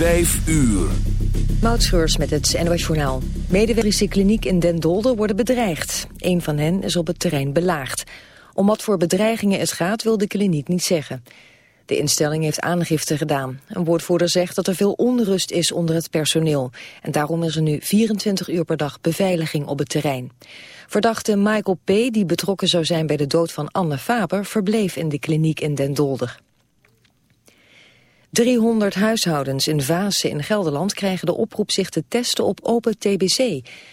Vijf uur. Moutscheurs met het NOS Journaal. Medewerkers kliniek in Den Dolder worden bedreigd. Een van hen is op het terrein belaagd. Om wat voor bedreigingen het gaat wil de kliniek niet zeggen. De instelling heeft aangifte gedaan. Een woordvoerder zegt dat er veel onrust is onder het personeel. En daarom is er nu 24 uur per dag beveiliging op het terrein. Verdachte Michael P., die betrokken zou zijn bij de dood van Anne Faber... verbleef in de kliniek in Den Dolder. 300 huishoudens in Vaassen in Gelderland krijgen de oproep zich te testen op open TBC.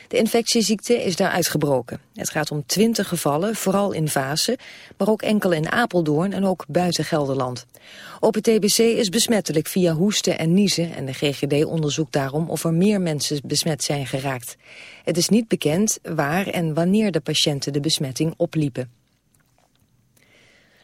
De infectieziekte is daar uitgebroken. Het gaat om 20 gevallen, vooral in Vaassen, maar ook enkel in Apeldoorn en ook buiten Gelderland. Open TBC is besmettelijk via hoesten en niezen en de GGD onderzoekt daarom of er meer mensen besmet zijn geraakt. Het is niet bekend waar en wanneer de patiënten de besmetting opliepen.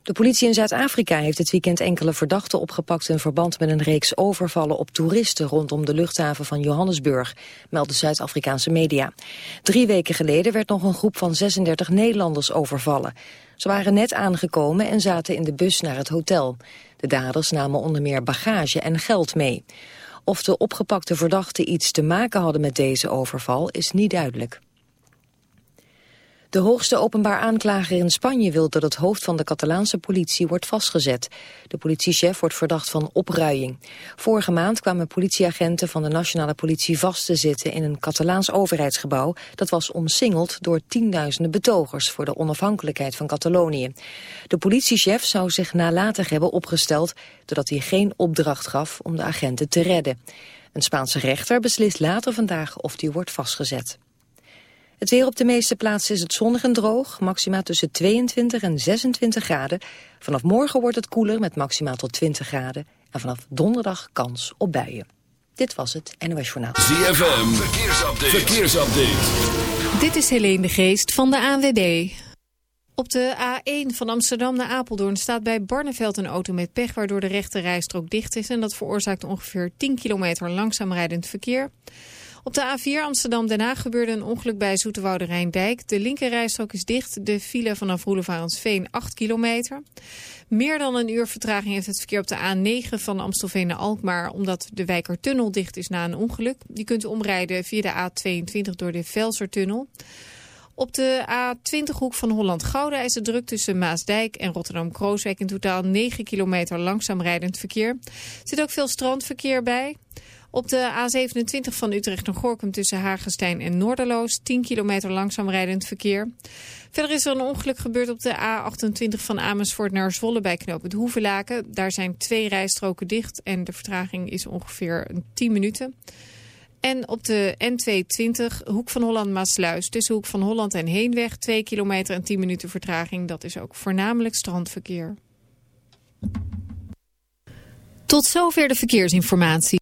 De politie in Zuid-Afrika heeft het weekend enkele verdachten opgepakt in verband met een reeks overvallen op toeristen rondom de luchthaven van Johannesburg, melden Zuid-Afrikaanse media. Drie weken geleden werd nog een groep van 36 Nederlanders overvallen. Ze waren net aangekomen en zaten in de bus naar het hotel. De daders namen onder meer bagage en geld mee. Of de opgepakte verdachten iets te maken hadden met deze overval is niet duidelijk. De hoogste openbaar aanklager in Spanje wil dat het hoofd van de Catalaanse politie wordt vastgezet. De politiechef wordt verdacht van opruiing. Vorige maand kwamen politieagenten van de nationale politie vast te zitten in een Catalaans overheidsgebouw dat was omsingeld door tienduizenden betogers voor de onafhankelijkheid van Catalonië. De politiechef zou zich nalatig hebben opgesteld doordat hij geen opdracht gaf om de agenten te redden. Een Spaanse rechter beslist later vandaag of die wordt vastgezet. Het weer op de meeste plaatsen is het zonnig en droog. Maxima tussen 22 en 26 graden. Vanaf morgen wordt het koeler met maxima tot 20 graden. En vanaf donderdag kans op buien. Dit was het NOS Journaal. ZFM, verkeersupdate. verkeersupdate. Dit is Helene de Geest van de ANWB. Op de A1 van Amsterdam naar Apeldoorn staat bij Barneveld een auto met pech... waardoor de rechte rijstrook dicht is. En dat veroorzaakt ongeveer 10 kilometer langzaam rijdend verkeer. Op de A4 Amsterdam-Den Haag gebeurde een ongeluk bij Zoeterwoude Rijndijk. De linkerrijstrook is dicht. De file vanaf Roelevarensveen 8 kilometer. Meer dan een uur vertraging heeft het verkeer op de A9 van Amstelveen naar Alkmaar... omdat de Wijkertunnel dicht is na een ongeluk. Die kunt omrijden via de A22 door de Velsertunnel. Op de A20 hoek van Holland-Gouda is het druk tussen Maasdijk en Rotterdam-Krooswijk... in totaal 9 kilometer langzaam rijdend verkeer. Er zit ook veel strandverkeer bij... Op de A27 van Utrecht naar Gorkum tussen Hagestein en Noorderloos 10 kilometer langzaam rijdend verkeer. Verder is er een ongeluk gebeurd op de A28 van Amersfoort naar Zwolle bij knooppunt Hoevelaken. Daar zijn twee rijstroken dicht en de vertraging is ongeveer 10 minuten. En op de N220 Hoek van Holland-Maasluis tussen Hoek van Holland en Heenweg 2 kilometer en 10 minuten vertraging. Dat is ook voornamelijk strandverkeer. Tot zover de verkeersinformatie.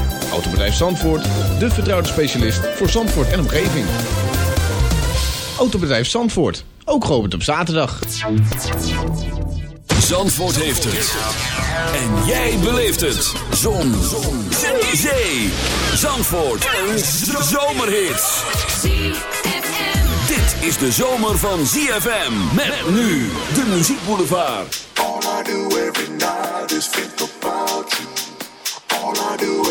Autobedrijf Zandvoort, de vertrouwde specialist voor Zandvoort en omgeving. Autobedrijf Zandvoort, ook geopend op zaterdag. Zandvoort heeft het. En jij beleeft het. Zon. Zon. Zee. Zandvoort. Een zomerhit. Dit is de zomer van ZFM. Met nu de muziekboulevard. All I do every night is think about you. All I do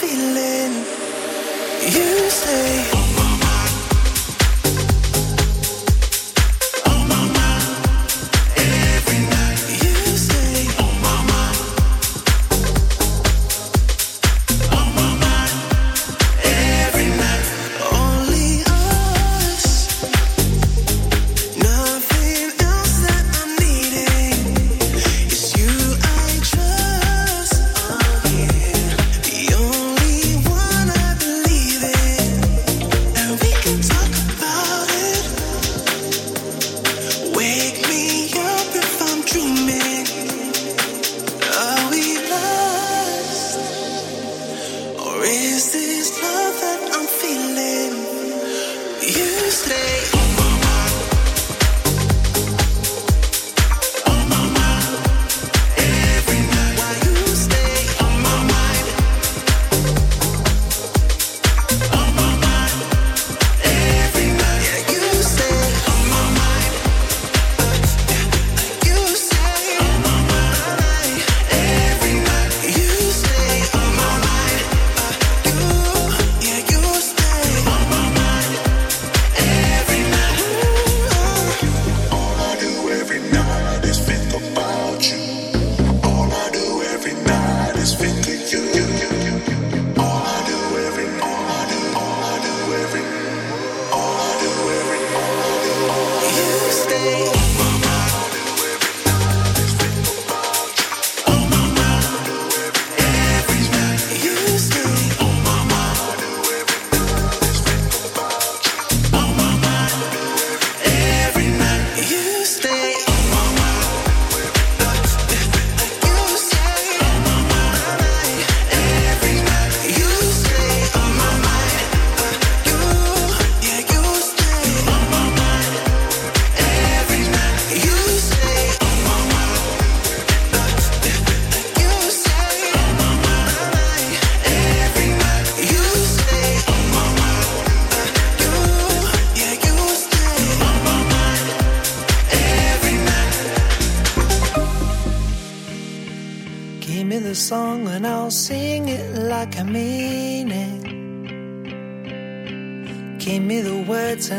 feeling. You say.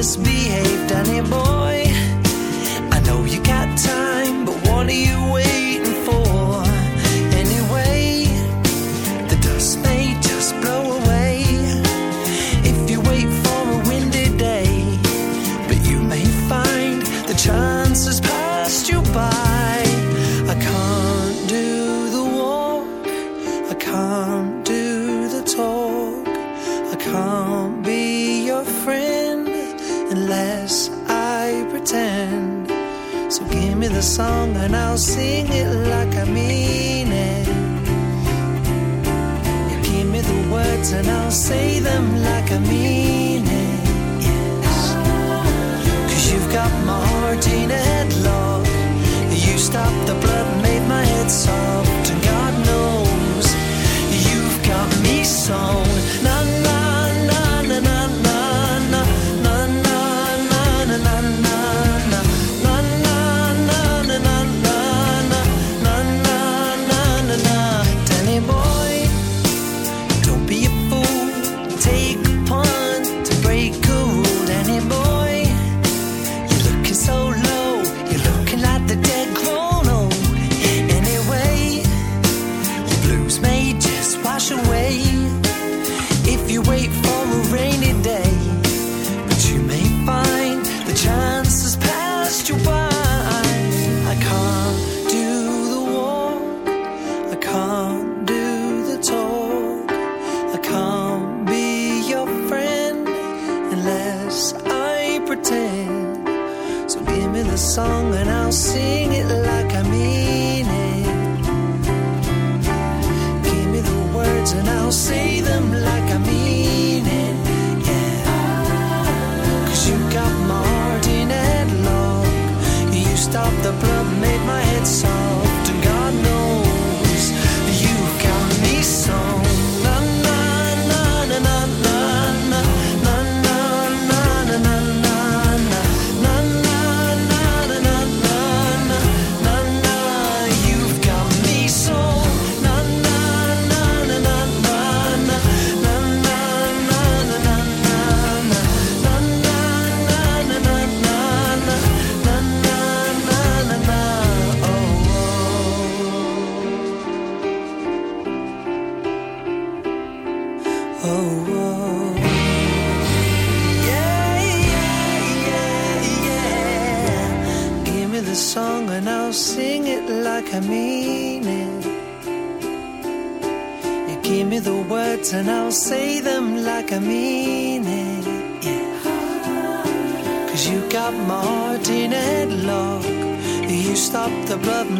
misbehaved, any boy a song and I'll sing it like I mean it. You give me the words and I'll say them like I mean it. Cause you've got my heart in a headlock. up above me.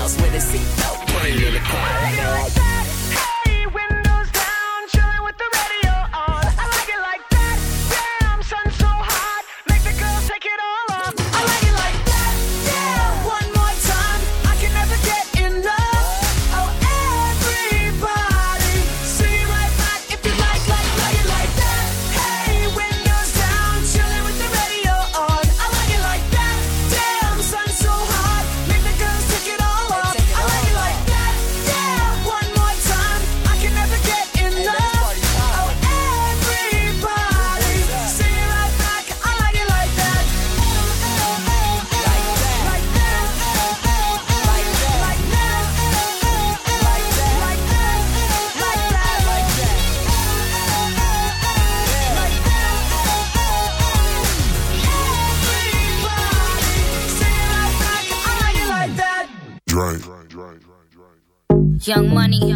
smiles with a seatbelt. Put it in the car. Hey, windows down, chilling with the radio. Young Money.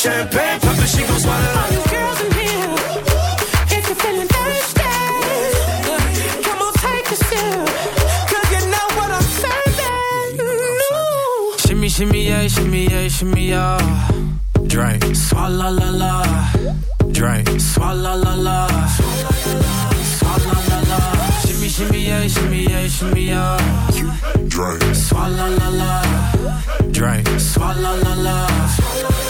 Champagne pop and she gon' swallow All you girls in here, if you're feeling thirsty, come on, take a sip. Cause you know what I'm serving. Shimmy, shimmy, yeah, shimmy, yeah, shimmy, yeah. Drink. swallow, la la. Drink. swallow, la la. Swalla la la. Shimmy, shimmy, yeah, shimmy, yeah, shimmy, yeah. Drink. swallow, la la. Drink. swallow, la la.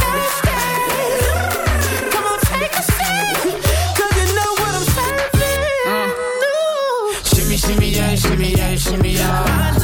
shimmy, y'all.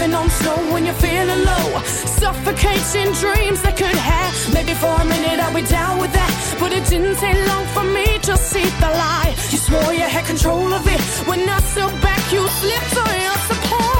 You're on snow when you're feeling low. Suffocating dreams that could have. Maybe for a minute I'll be down with that. But it didn't take long for me to see the light. You swore you had control of it. When I stood back, you slipped on your supply.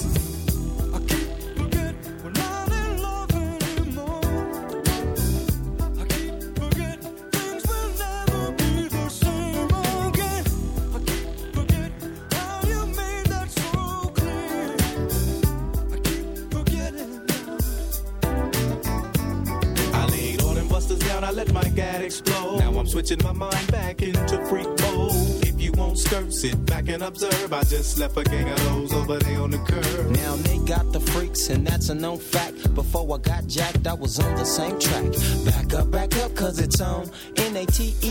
I just left a gang of those over there on the curb. Now they got the freaks, and that's a known fact. Before I got jacked, I was on the same track. Back up, back up, cause it's on N A T E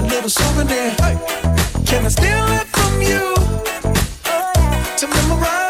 a little souvenir. Hey. Can I steal it from you oh, yeah. to memorize?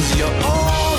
Cause you're all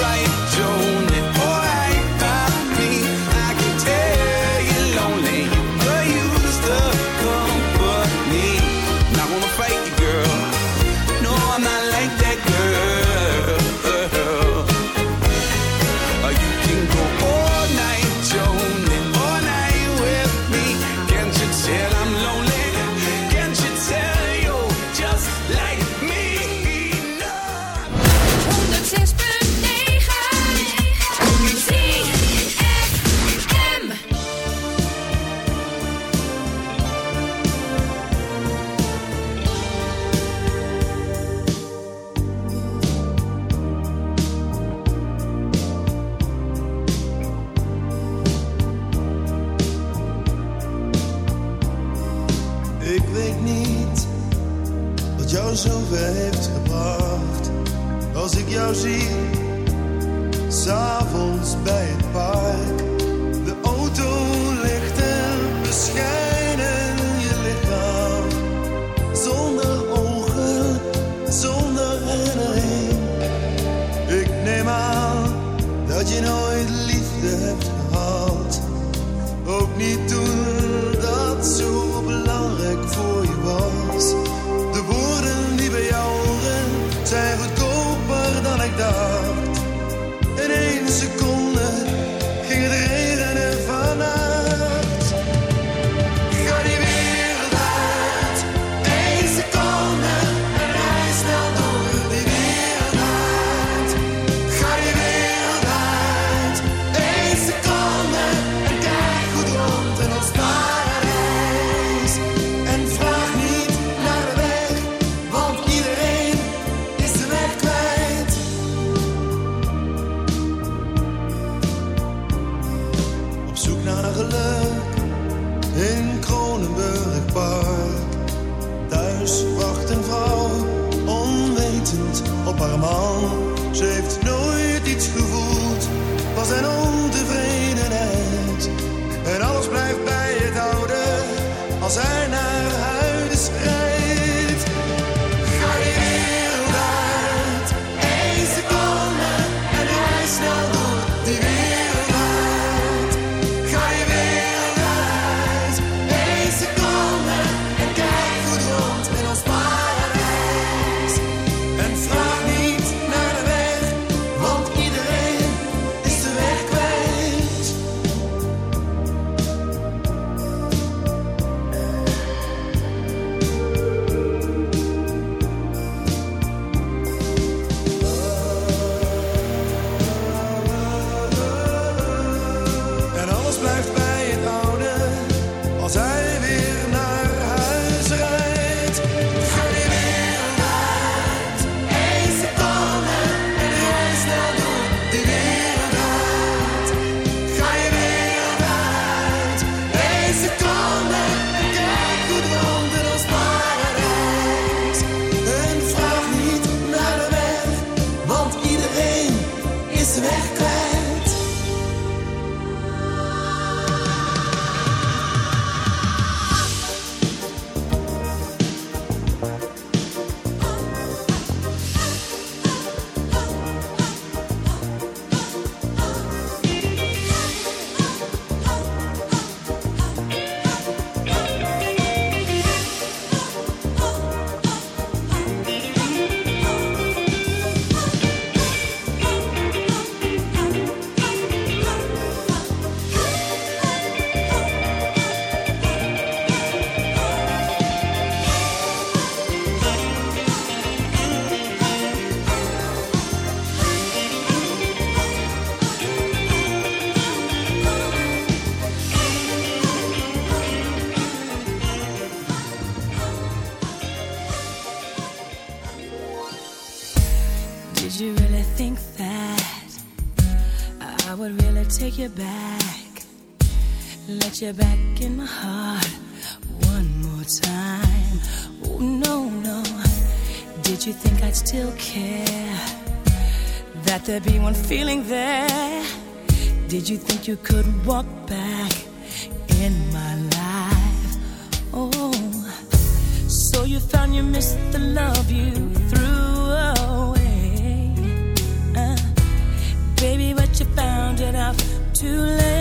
take you back, let you back in my heart one more time. Oh, no, no. Did you think I'd still care? That there'd be one feeling there? Did you think you could walk back? too late.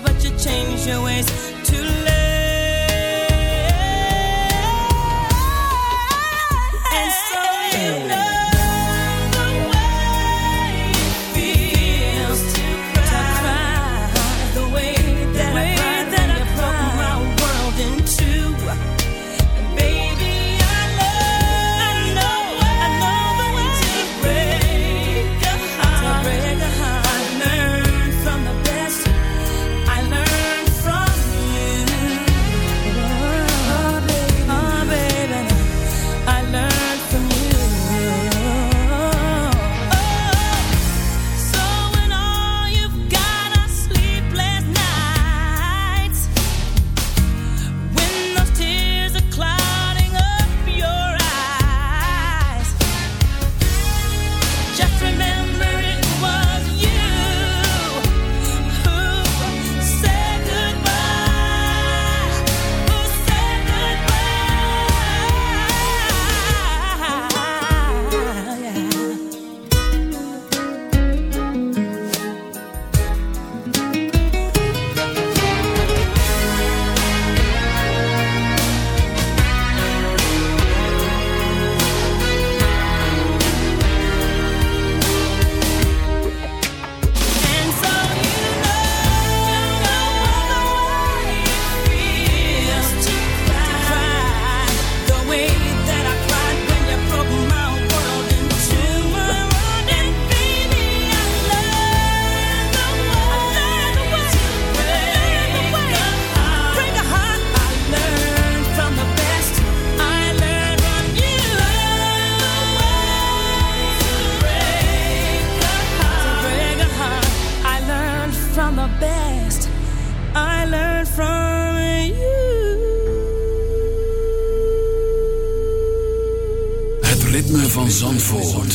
but you change your ways too late. Zandvoort.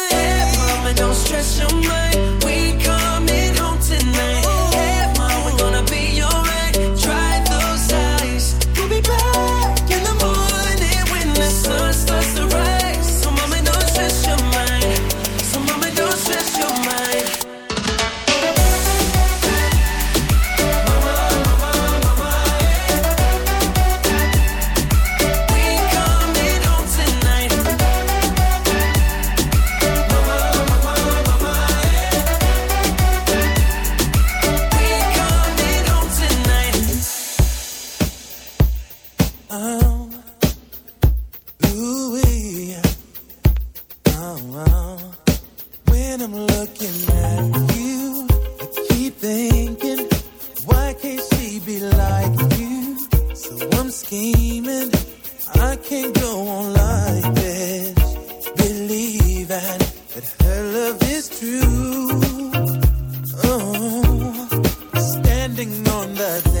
the day.